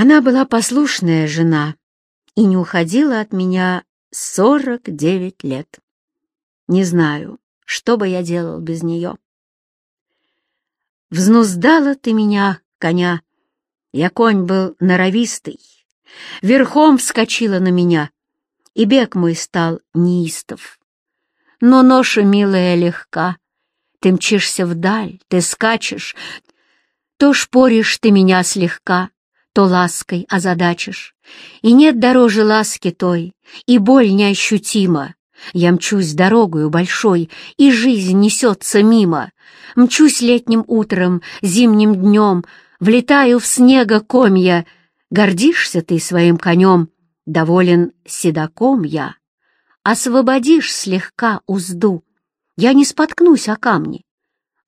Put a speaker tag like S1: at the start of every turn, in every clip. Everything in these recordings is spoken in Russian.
S1: Она была послушная жена и не уходила от меня сорок девять лет. Не знаю, что бы я делал без нее. Взнуздала ты меня, коня. Я конь был норовистый. Верхом вскочила на меня, и бег мой стал неистов. Но ноша, милая, легка. Ты мчишься вдаль, ты скачешь, то шпоришь ты меня слегка, то лаской озадачишь. И нет дороже ласки той, и боль неощутима. Я мчусь дорогою большой, и жизнь несется мимо. Мчусь летним утром, зимним днем, влетаю в снега комья. Гордишься ты своим конем, доволен седаком я. Освободишь слегка узду, я не споткнусь о камни.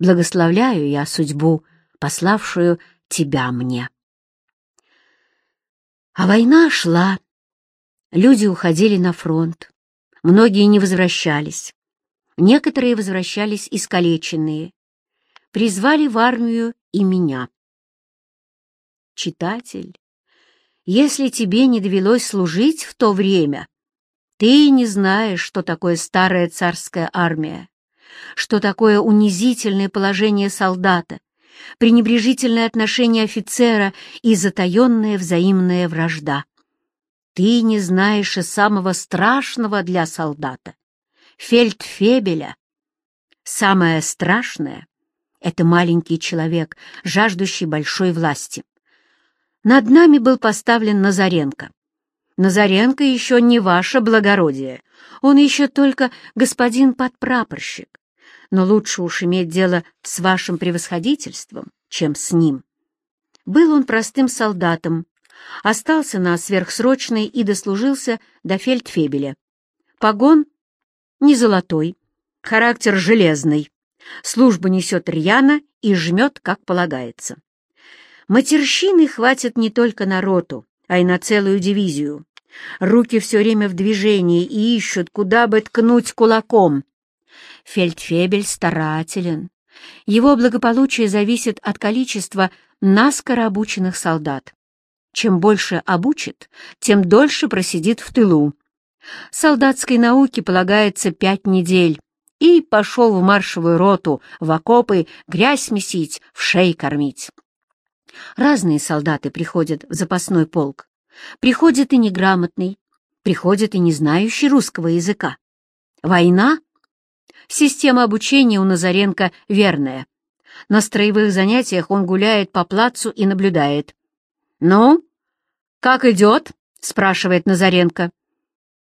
S1: Благословляю я судьбу, пославшую тебя мне. А война шла. Люди уходили на фронт. Многие не возвращались. Некоторые возвращались искалеченные. Призвали в армию и меня. Читатель, если тебе не довелось служить в то время, ты не знаешь, что такое старая царская армия, что такое унизительное положение солдата, пренебрежительное отношение офицера и затаенная взаимная вражда. Ты не знаешь и самого страшного для солдата — фельдфебеля. Самое страшное — это маленький человек, жаждущий большой власти. Над нами был поставлен Назаренко. Назаренко еще не ваше благородие, он еще только господин подпрапорщик. Но лучше уж иметь дело с вашим превосходительством, чем с ним. Был он простым солдатом, остался на сверхсрочной и дослужился до фельдфебеля. Погон не золотой, характер железный, службу несет рьяно и жмет, как полагается. Матерщины хватит не только на роту, а и на целую дивизию. Руки все время в движении и ищут, куда бы ткнуть кулаком. Фельдфебель старателен. Его благополучие зависит от количества наскоро обученных солдат. Чем больше обучит, тем дольше просидит в тылу. Солдатской науке полагается пять недель, и пошел в маршевую роту, в окопы, грязь месить, в шей кормить. Разные солдаты приходят в запасной полк. Приходит и неграмотный, приходит и не знающий русского языка. Война? Система обучения у Назаренко верная. На строевых занятиях он гуляет по плацу и наблюдает. «Ну, как идет?» — спрашивает Назаренко.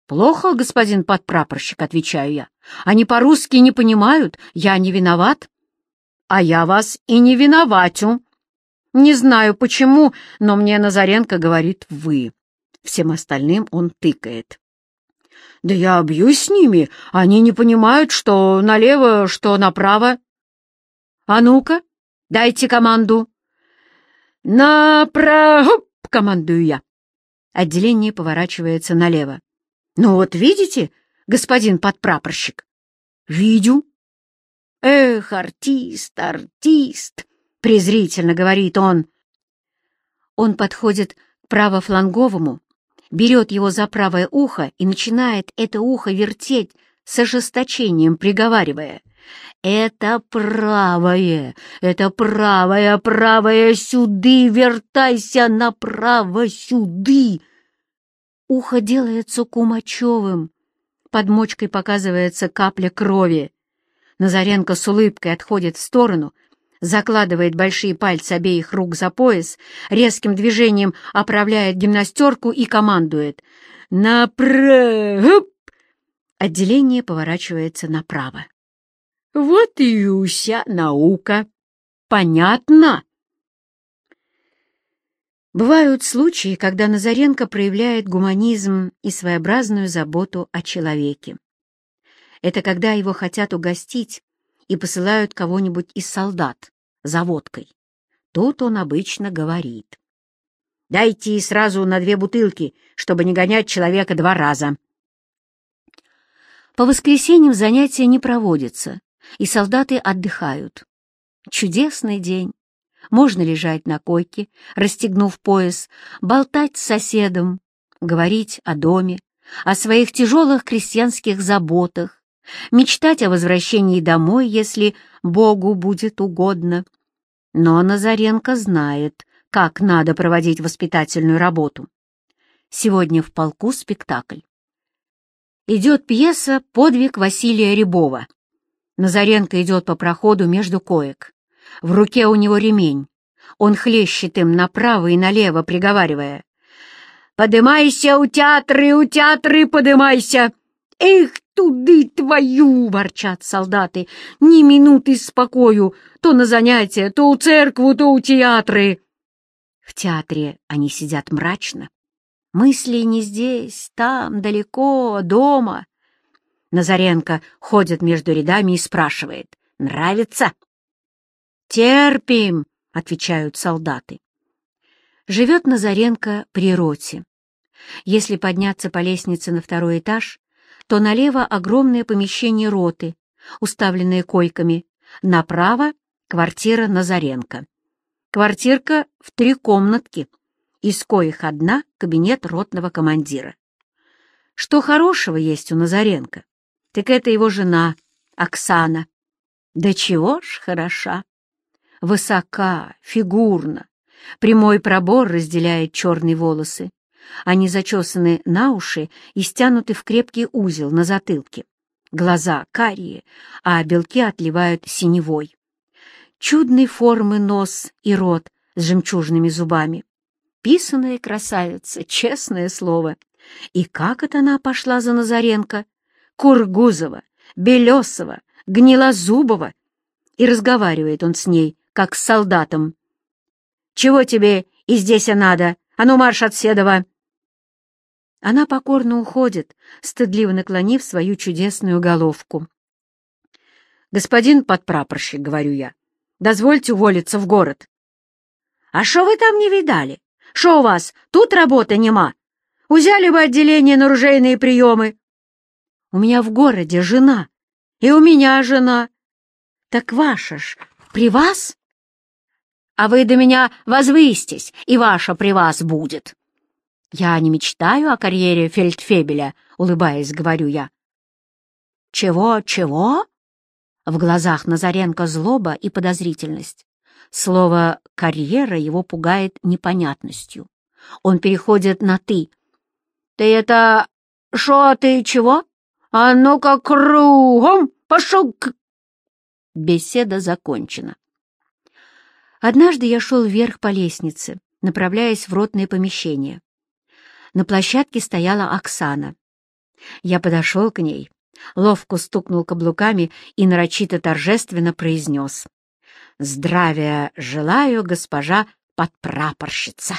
S1: «Плохо, господин подпрапорщик», — отвечаю я. «Они по-русски не понимают, я не виноват». «А я вас и не виноватю». «Не знаю почему, но мне Назаренко говорит «вы». Всем остальным он тыкает. «Да я бьюсь с ними, они не понимают, что налево, что направо». «А ну-ка, дайте команду». «Направо!» — командую я. Отделение поворачивается налево. «Ну вот видите, господин подпрапорщик?» «Видю». «Эх, артист, артист!» — презрительно говорит он. Он подходит к правофланговому, берет его за правое ухо и начинает это ухо вертеть с ожесточением, приговаривая — это правое, это правое, правое сюды, вертайся направо сюды. Ухо делается кумачевым, под мочкой показывается капля крови. Назаренко с улыбкой отходит в сторону, закладывает большие пальцы обеих рук за пояс, резким движением оправляет гимнастерку и командует «Направо!» Отделение поворачивается направо. Вот и уся наука. Понятно? Бывают случаи, когда Назаренко проявляет гуманизм и своеобразную заботу о человеке. Это когда его хотят угостить и посылают кого-нибудь из солдат за водкой. Тут он обычно говорит. «Дайте сразу на две бутылки, чтобы не гонять человека два раза». По воскресеньям занятия не проводятся, и солдаты отдыхают. Чудесный день. Можно лежать на койке, расстегнув пояс, болтать с соседом, говорить о доме, о своих тяжелых крестьянских заботах, мечтать о возвращении домой, если Богу будет угодно. Но Назаренко знает, как надо проводить воспитательную работу. Сегодня в полку спектакль. Идет пьеса «Подвиг Василия Рябова». Назаренко идет по проходу между коек. В руке у него ремень. Он хлещет им направо и налево, приговаривая. «Подымайся у театры, у театры подымайся!» «Эх, туды твою!» — ворчат солдаты. «Ни минуты спокою, то на занятия, то у церкву, то у театры!» В театре они сидят мрачно. Мысли не здесь, там, далеко, дома. Назаренко ходит между рядами и спрашивает. «Нравится?» «Терпим!» — отвечают солдаты. Живет Назаренко при роте. Если подняться по лестнице на второй этаж, то налево огромное помещение роты, уставленное койками, направо — квартира Назаренко. Квартирка в три комнатки, из коих одна — кабинет ротного командира. Что хорошего есть у Назаренко? Так это его жена, Оксана. Да чего ж хороша! Высока, фигурна, прямой пробор разделяет черные волосы. Они зачесаны на уши и стянуты в крепкий узел на затылке. Глаза карие, а белки отливают синевой. Чудной формы нос и рот с жемчужными зубами. Писаная красавица, честное слово. И как это она пошла за Назаренко? Кургузова, Белесова, Гнилозубова. И разговаривает он с ней, как с солдатом. «Чего тебе и здесь надо? А ну марш от Седова!» Она покорно уходит, стыдливо наклонив свою чудесную головку. «Господин подпрапорщик», — говорю я, — «дозвольте уволиться в город». «А шо вы там не видали? Шо у вас, тут работы нема? Узяли бы отделение на ружейные приемы». «У меня в городе жена, и у меня жена. Так ваша ж при вас?» «А вы до меня возвыстись, и ваша при вас будет». «Я не мечтаю о карьере фельдфебеля», — улыбаясь, говорю я. «Чего, чего?» В глазах Назаренко злоба и подозрительность. Слово «карьера» его пугает непонятностью. Он переходит на «ты». «Ты это... шо ты чего? А ну-ка кругом! Пошел к...» Беседа закончена. Однажды я шел вверх по лестнице, направляясь в ротное помещение. На площадке стояла Оксана. Я подошел к ней, ловко стукнул каблуками и нарочито торжественно произнес. «Здравия желаю, госпожа подпрапорщица!»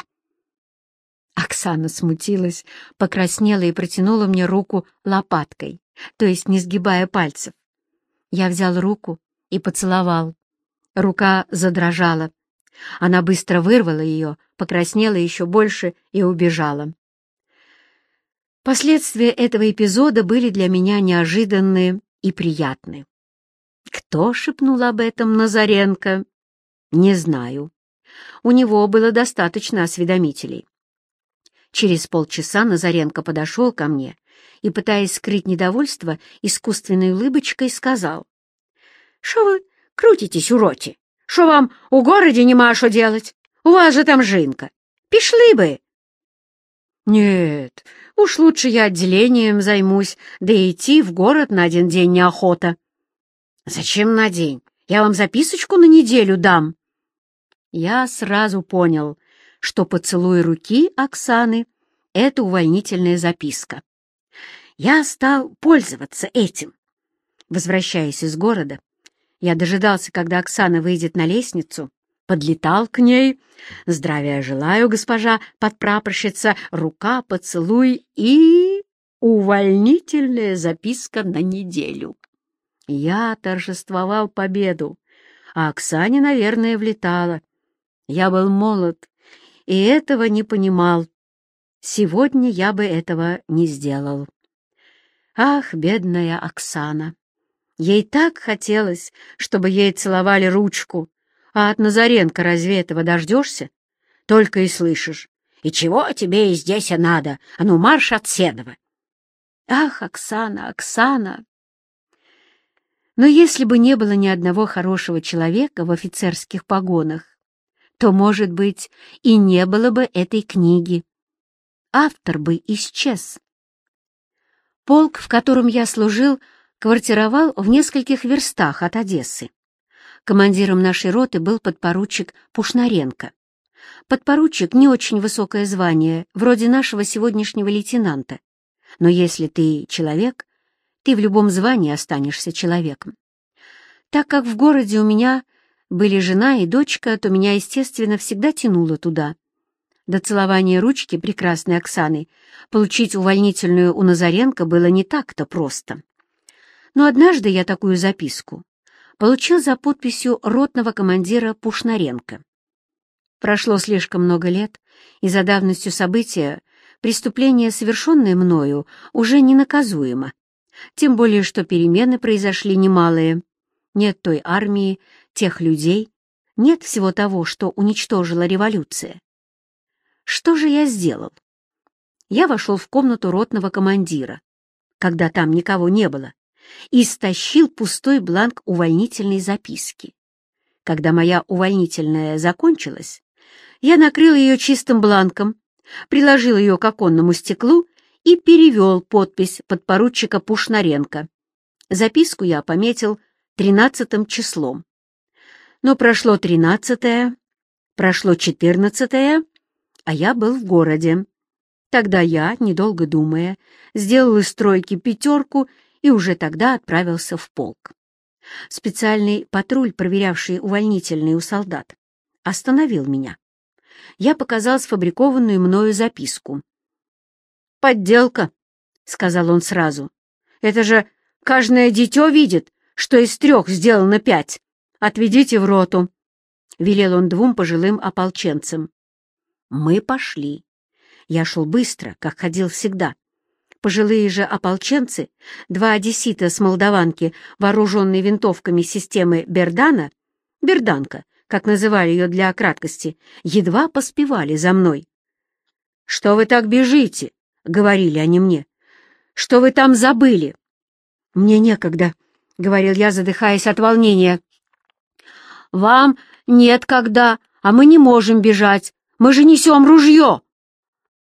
S1: Оксана смутилась, покраснела и протянула мне руку лопаткой, то есть не сгибая пальцев. Я взял руку и поцеловал. Рука задрожала. Она быстро вырвала ее, покраснела еще больше и убежала. Последствия этого эпизода были для меня неожиданные и приятные. Кто шепнул об этом Назаренко? Не знаю. У него было достаточно осведомителей. Через полчаса Назаренко подошел ко мне и, пытаясь скрыть недовольство, искусственной улыбочкой сказал. «Шо вы крутитесь, уроки? Шо вам у городе нема шо делать? У вас же там жинка. Пішли бы!» «Нет, Уж лучше я отделением займусь, да и идти в город на один день неохота. Зачем на день? Я вам записочку на неделю дам. Я сразу понял, что поцелуй руки Оксаны — это увольнительная записка. Я стал пользоваться этим. Возвращаясь из города, я дожидался, когда Оксана выйдет на лестницу, подлетал к ней. «Здравия желаю, госпожа подпрапорщица, рука, поцелуй и...» увольнительная записка на неделю. Я торжествовал победу, а Оксане, наверное, влетала. Я был молод и этого не понимал. Сегодня я бы этого не сделал. Ах, бедная Оксана! Ей так хотелось, чтобы ей целовали ручку, А от Назаренко разве этого дождешься? Только и слышишь. И чего тебе и здесь надо? А ну, марш от Седова. Ах, Оксана, Оксана! Но если бы не было ни одного хорошего человека в офицерских погонах, то, может быть, и не было бы этой книги. Автор бы исчез. Полк, в котором я служил, квартировал в нескольких верстах от Одессы. Командиром нашей роты был подпоручик Пушнаренко. Подпоручик — не очень высокое звание, вроде нашего сегодняшнего лейтенанта. Но если ты человек, ты в любом звании останешься человеком. Так как в городе у меня были жена и дочка, то меня, естественно, всегда тянуло туда. До целования ручки прекрасной Оксаны получить увольнительную у Назаренко было не так-то просто. Но однажды я такую записку получил за подписью ротного командира Пушнаренко. Прошло слишком много лет, и за давностью события преступление, совершенное мною, уже не наказуемо. Тем более, что перемены произошли немалые. Нет той армии, тех людей, нет всего того, что уничтожила революция. Что же я сделал? Я вошел в комнату ротного командира, когда там никого не было, и стащил пустой бланк увольнительной записки. Когда моя увольнительная закончилась, я накрыл ее чистым бланком, приложил ее к оконному стеклу и перевел подпись подпоручика Пушнаренко. Записку я пометил тринадцатым числом. Но прошло тринадцатое, прошло четырнадцатое, а я был в городе. Тогда я, недолго думая, сделал из стройки пятерку и уже тогда отправился в полк. Специальный патруль, проверявший увольнительные у солдат, остановил меня. Я показал сфабрикованную мною записку. «Подделка», — сказал он сразу. «Это же каждое дитё видит, что из трех сделано пять. Отведите в роту», — велел он двум пожилым ополченцам. Мы пошли. Я шел быстро, как ходил всегда. Пожилые же ополченцы, два одессита с молдаванки, вооруженные винтовками системы Бердана, Берданка, как называли ее для краткости, едва поспевали за мной. «Что вы так бежите?» — говорили они мне. «Что вы там забыли?» «Мне некогда», — говорил я, задыхаясь от волнения. «Вам нет когда, а мы не можем бежать. Мы же несем ружье!»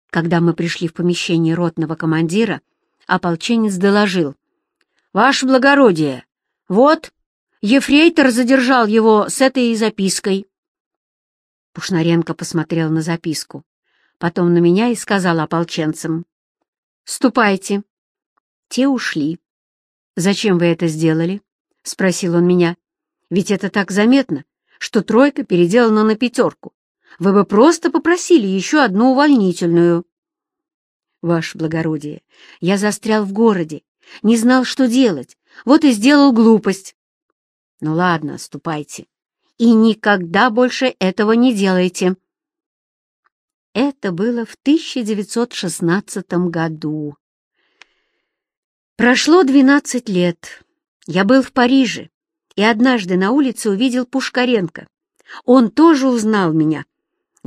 S1: Когда мы пришли в помещение ротного командира, ополченец доложил. «Ваше благородие, вот, ефрейтор задержал его с этой запиской». Пушнаренко посмотрел на записку, потом на меня и сказал ополченцам. «Ступайте». Те ушли. «Зачем вы это сделали?» — спросил он меня. «Ведь это так заметно, что тройка переделана на пятерку вы бы просто попросили еще одну увольнительную. Ваше благородие, я застрял в городе, не знал, что делать, вот и сделал глупость. Ну ладно, ступайте. И никогда больше этого не делайте. Это было в 1916 году. Прошло 12 лет. Я был в Париже и однажды на улице увидел Пушкаренко. Он тоже узнал меня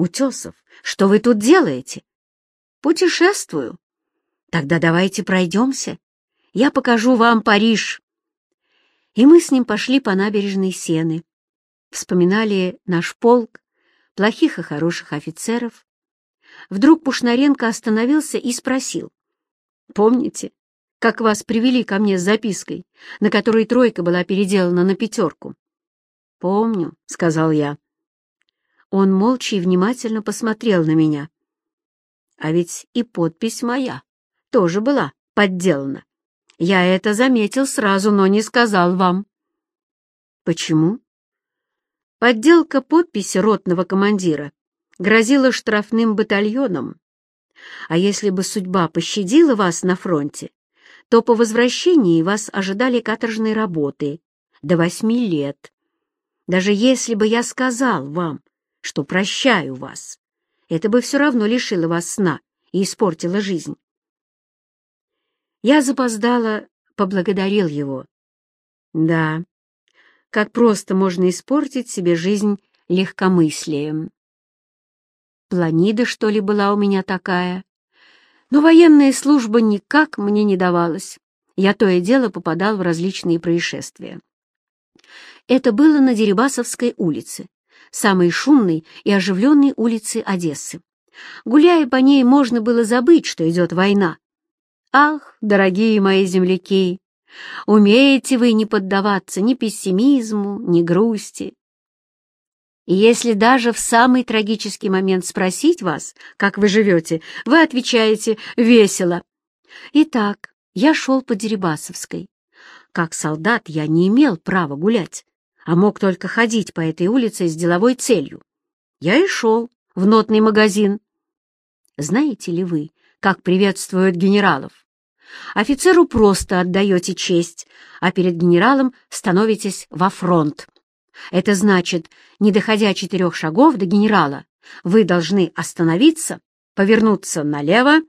S1: «Утесов, что вы тут делаете?» «Путешествую». «Тогда давайте пройдемся. Я покажу вам Париж». И мы с ним пошли по набережной Сены. Вспоминали наш полк, плохих и хороших офицеров. Вдруг Пушнаренко остановился и спросил. «Помните, как вас привели ко мне с запиской, на которой тройка была переделана на пятерку?» «Помню», — сказал я. Он молча и внимательно посмотрел на меня. А ведь и подпись моя тоже была подделана. Я это заметил сразу, но не сказал вам. Почему? Подделка подписи ротного командира грозила штрафным батальоном. А если бы судьба пощадила вас на фронте, то по возвращении вас ожидали каторжные работы до восьми лет. Даже если бы я сказал вам, что прощаю вас. Это бы все равно лишило вас сна и испортило жизнь. Я запоздала, поблагодарил его. Да, как просто можно испортить себе жизнь легкомыслием. Планида, что ли, была у меня такая? Но военная служба никак мне не давалась. Я то и дело попадал в различные происшествия. Это было на Дерибасовской улице, самой шумной и оживленной улице Одессы. Гуляя по ней, можно было забыть, что идет война. Ах, дорогие мои земляки, умеете вы не поддаваться ни пессимизму, ни грусти. И если даже в самый трагический момент спросить вас, как вы живете, вы отвечаете «весело». Итак, я шел по Дерибасовской. Как солдат я не имел права гулять, а мог только ходить по этой улице с деловой целью. Я и шел в нотный магазин. Знаете ли вы, как приветствуют генералов? Офицеру просто отдаете честь, а перед генералом становитесь во фронт. Это значит, не доходя четырех шагов до генерала, вы должны остановиться, повернуться налево,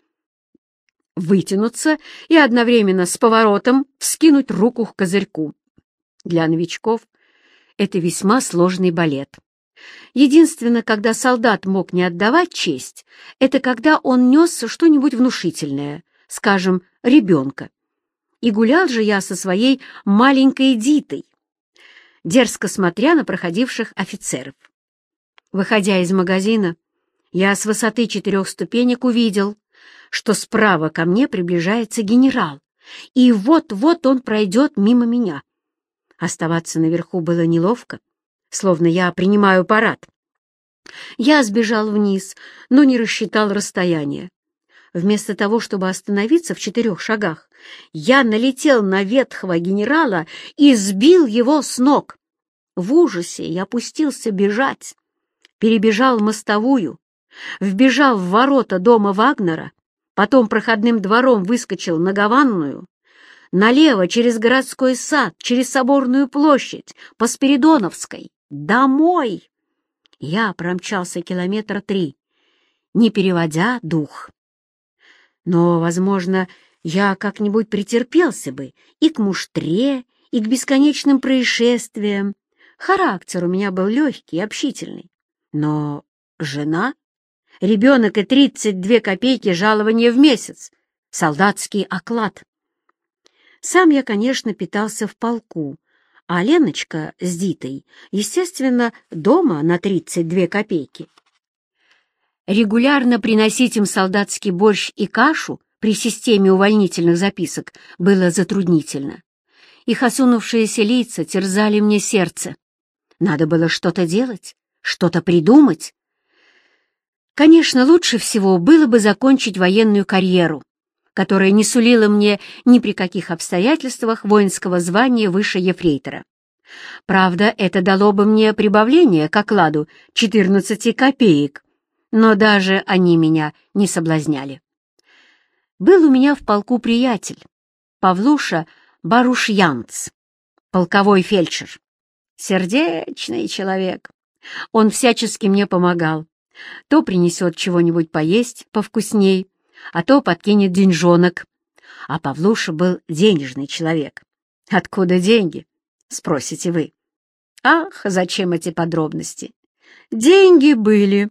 S1: вытянуться и одновременно с поворотом вскинуть руку к козырьку. Для новичков это весьма сложный балет. Единственное, когда солдат мог не отдавать честь, это когда он нес что-нибудь внушительное, скажем, ребенка. И гулял же я со своей маленькой Дитой, дерзко смотря на проходивших офицеров. Выходя из магазина, я с высоты четырех ступенек увидел, что справа ко мне приближается генерал, и вот-вот он пройдет мимо меня. Оставаться наверху было неловко, словно я принимаю парад. Я сбежал вниз, но не рассчитал расстояние. Вместо того, чтобы остановиться в четырех шагах, я налетел на ветхого генерала и сбил его с ног. В ужасе я опустился бежать, перебежал мостовую, вбежал в ворота дома Вагнера, потом проходным двором выскочил на Гаванную, налево через городской сад, через Соборную площадь, по Спиридоновской, домой. Я промчался километра три, не переводя дух. Но, возможно, я как-нибудь претерпелся бы и к муштре, и к бесконечным происшествиям. Характер у меня был легкий, общительный. Но жена, ребенок и тридцать две копейки жалования в месяц, солдатский оклад. Сам я, конечно, питался в полку, а Леночка с Дитой, естественно, дома на тридцать две копейки. Регулярно приносить им солдатский борщ и кашу при системе увольнительных записок было затруднительно. Их осунувшиеся лица терзали мне сердце. Надо было что-то делать, что-то придумать. Конечно, лучше всего было бы закончить военную карьеру, которая не сулила мне ни при каких обстоятельствах воинского звания выше ефрейтора. Правда, это дало бы мне прибавление к окладу 14 копеек, но даже они меня не соблазняли. Был у меня в полку приятель, Павлуша Барушьянц, полковой фельдшер. Сердечный человек. Он всячески мне помогал. То принесет чего-нибудь поесть повкусней, а то подкинет деньжонок. А Павлуша был денежный человек. Откуда деньги? Спросите вы. Ах, зачем эти подробности? Деньги были,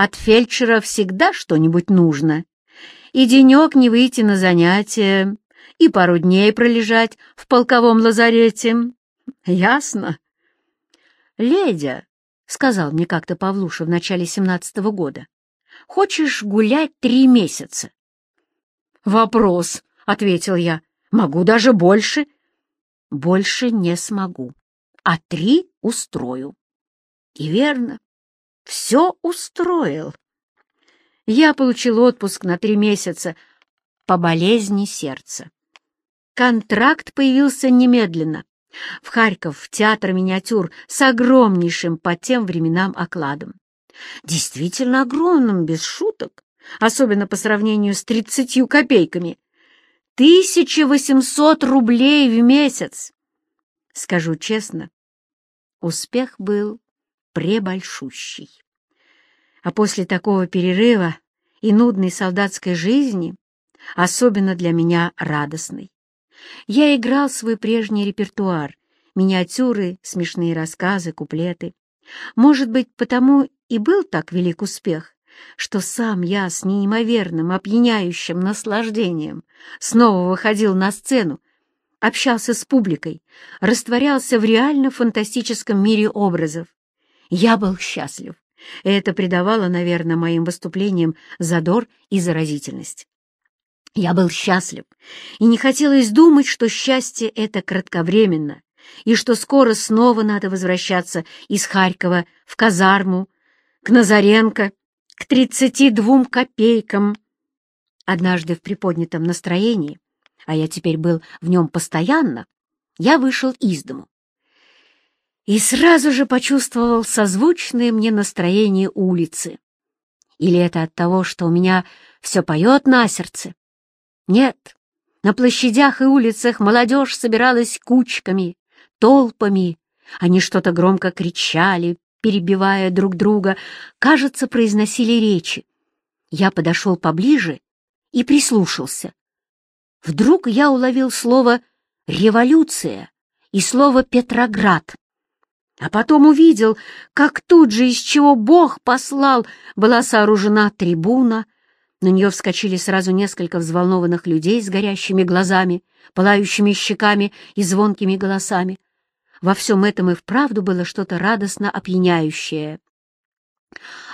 S1: от фельдшера всегда что-нибудь нужно. И денек не выйти на занятия, и пару дней пролежать в полковом лазарете. Ясно? «Ледя», — сказал мне как-то Павлуша в начале семнадцатого года, — «хочешь гулять три месяца?» «Вопрос», — ответил я, — «могу даже больше». «Больше не смогу, а три устрою». И верно, все устроил. Я получил отпуск на три месяца по болезни сердца. Контракт появился немедленно. В Харьков, в театр миниатюр с огромнейшим по тем временам окладом. Действительно огромным, без шуток, особенно по сравнению с тридцатью копейками. 1800 рублей в месяц. Скажу честно, успех был пребольшущий. А после такого перерыва и нудной солдатской жизни, особенно для меня радостной, я играл свой прежний репертуар, миниатюры, смешные рассказы, куплеты. Может быть, потому и был так велик успех, что сам я с неимоверным, опьяняющим наслаждением снова выходил на сцену, общался с публикой, растворялся в реально-фантастическом мире образов. Я был счастлив, и это придавало, наверное, моим выступлениям задор и заразительность. Я был счастлив, и не хотелось думать, что счастье — это кратковременно, и что скоро снова надо возвращаться из Харькова в казарму, к Назаренко, к тридцати двум копейкам. Однажды в приподнятом настроении, а я теперь был в нем постоянно, я вышел из дому. И сразу же почувствовал созвучное мне настроение улицы. Или это от того, что у меня все поет на сердце? Нет, на площадях и улицах молодежь собиралась кучками, толпами. Они что-то громко кричали, перебивая друг друга, кажется, произносили речи. Я подошел поближе и прислушался. Вдруг я уловил слово «революция» и слово «Петроград». А потом увидел, как тут же, из чего Бог послал, была сооружена трибуна. На нее вскочили сразу несколько взволнованных людей с горящими глазами, пылающими щеками и звонкими голосами. Во всем этом и вправду было что-то радостно опьяняющее.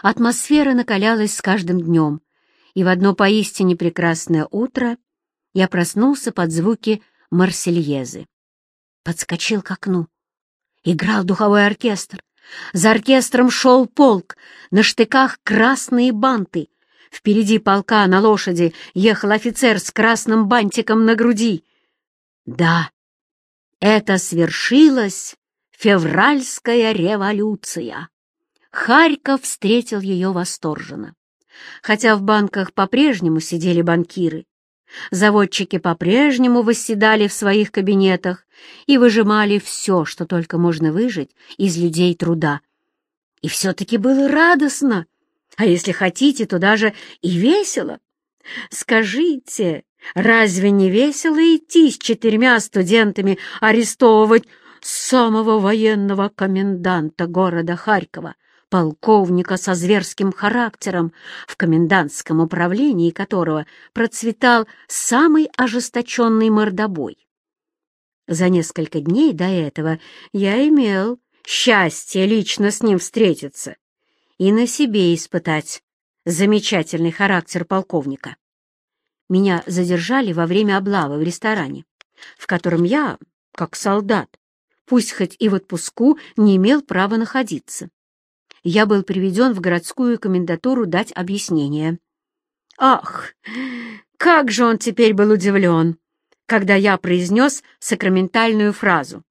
S1: Атмосфера накалялась с каждым днем, и в одно поистине прекрасное утро я проснулся под звуки Марсельезы. Подскочил к окну. Играл духовой оркестр. За оркестром шел полк, на штыках красные банты. Впереди полка на лошади ехал офицер с красным бантиком на груди. Да, это свершилась февральская революция. Харьков встретил ее восторженно. Хотя в банках по-прежнему сидели банкиры, заводчики по-прежнему восседали в своих кабинетах и выжимали все, что только можно выжить из людей труда. И все-таки было радостно, а если хотите, то даже и весело. Скажите, Разве не весело идти с четырьмя студентами арестовывать самого военного коменданта города Харькова, полковника со зверским характером, в комендантском управлении которого процветал самый ожесточенный мордобой? За несколько дней до этого я имел счастье лично с ним встретиться и на себе испытать замечательный характер полковника. Меня задержали во время облавы в ресторане, в котором я, как солдат, пусть хоть и в отпуску, не имел права находиться. Я был приведен в городскую комендатуру дать объяснение. Ах, как же он теперь был удивлен, когда я произнес сакраментальную фразу.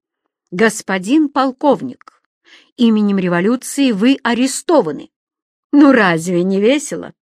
S1: «Господин полковник, именем революции вы арестованы». Ну разве не весело?